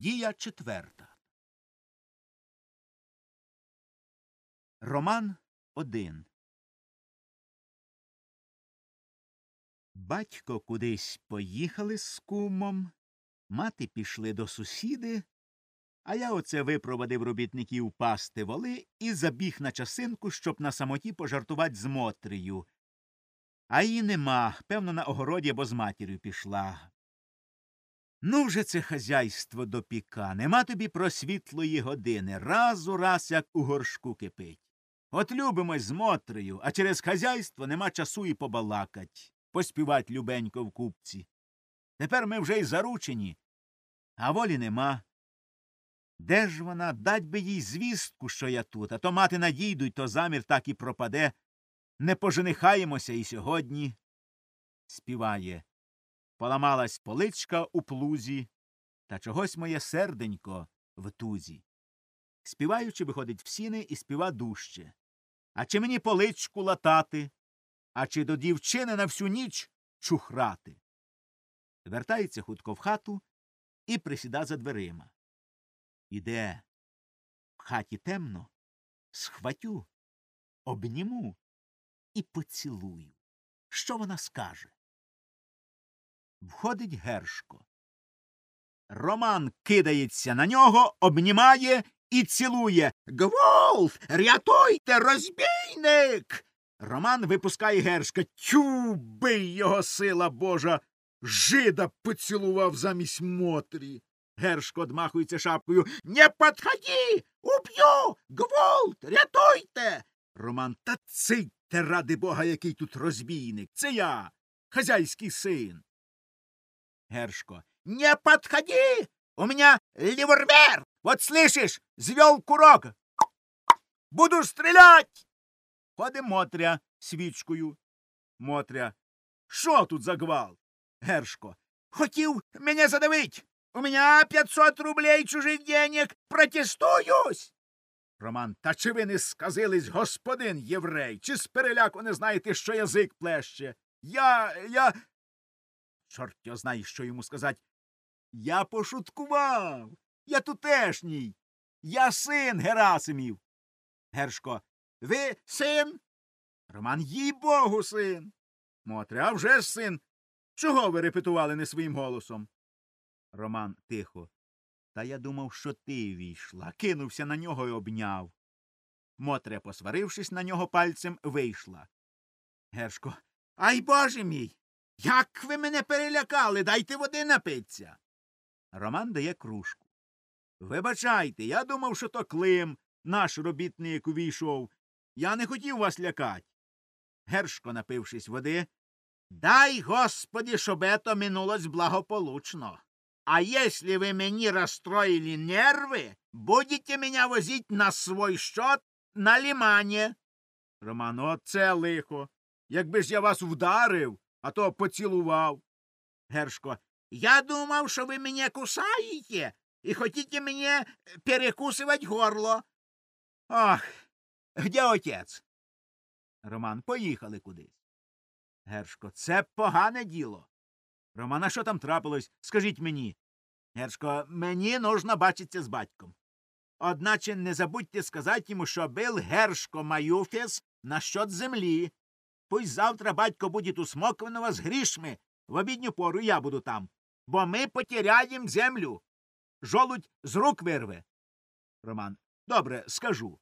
Дія четверта. Роман один. Батько кудись поїхали з кумом, мати пішли до сусіди, а я оце випровадив робітників пасти воли і забіг на часинку, щоб на самоті пожартувати з Мотрею. А її нема, певно, на огороді або з матір'ю пішла. Ну вже це хазяйство допіка, нема тобі просвітлої години, раз у раз як у горшку кипить. От любимось з Мотрею, а через хазяйство нема часу і побалакать, поспівать любенько в купці. Тепер ми вже й заручені, а волі нема. Де ж вона, дать би їй звістку, що я тут, а то мати надійдуть, то замір так і пропаде. Не поженихаємося і сьогодні. Співає. Поламалась поличка у плузі, та чогось моє серденько в тузі. Співаючи, виходить в сіни і співа дужче. А чи мені поличку латати, а чи до дівчини на всю ніч чухрати? Вертається хутко в хату і присіда за дверима. Іде в хаті темно, схватю, обніму і поцілую. Що вона скаже? Входить Гершко. Роман кидається на нього, обнімає і цілує. Гволт! Рятуйте, розбійник. Роман випускає Гершка. Тю, бий його сила божа. Жида поцілував замість Мотрі. Гершко одмахується шапкою. Не подходи! Уб'ю! Гволт! Рятуйте! Роман, та цийте, ради бога, який тут розбійник. Це я, хазяйський син. Гершко. Не подходи! У меня револьвер! Вот слышишь, звел курок! Буду стрілять! Ходить Мотря свічкою. Мотря. Що тут за гвалт? Гершко. Хотів мене задавить! У меня пятьсот рублей чужих денег. Протестуюсь. Роман, та чи ви не сказились, господин єврей? Чи з переляку не знаєте, що язик плеще? Я. я. Чорт його знає, що йому сказать. Я пошуткував. Я тутешній. Я син Герасимів. Гершко. Ви син? Роман, їй богу, син. Мотря, а вже ж син. Чого ви репетували не своїм голосом? Роман тихо. Та я думав, що ти війшла. Кинувся на нього і обняв. Мотря, посварившись на нього пальцем, вийшла. Гершко. Ай боже мій. Як ви мене перелякали, дайте води напиться. Роман дає кружку. Вибачайте, я думав, що то Клим, наш робітник, увійшов. Я не хотів вас лякать. Гершко, напившись води. Дай, господи, щоб ето минулось благополучно. А если вы мне расстроили нервы, будете меня возить на свой счет на лимане. Роман, оце лихо. Якби ж я вас вдарив, а то поцілував. Гершко. Я думав, що ви мене кусаєте і хотіте мені перекусувати горло. Ах, де отець? Роман, поїхали кудись. Гершко, це погане діло. Роман, а що там трапилось? Скажіть мені. Гершко, мені нужно бачитися з батьком. Одначе не забудьте сказати йому, що бил Гершко Маюфес насчет землі. Пусть завтра батько буде у Смоквиного з грішми. В обідню пору я буду там. Бо ми потеряємо землю. Жолудь з рук вирве. Роман. Добре, скажу.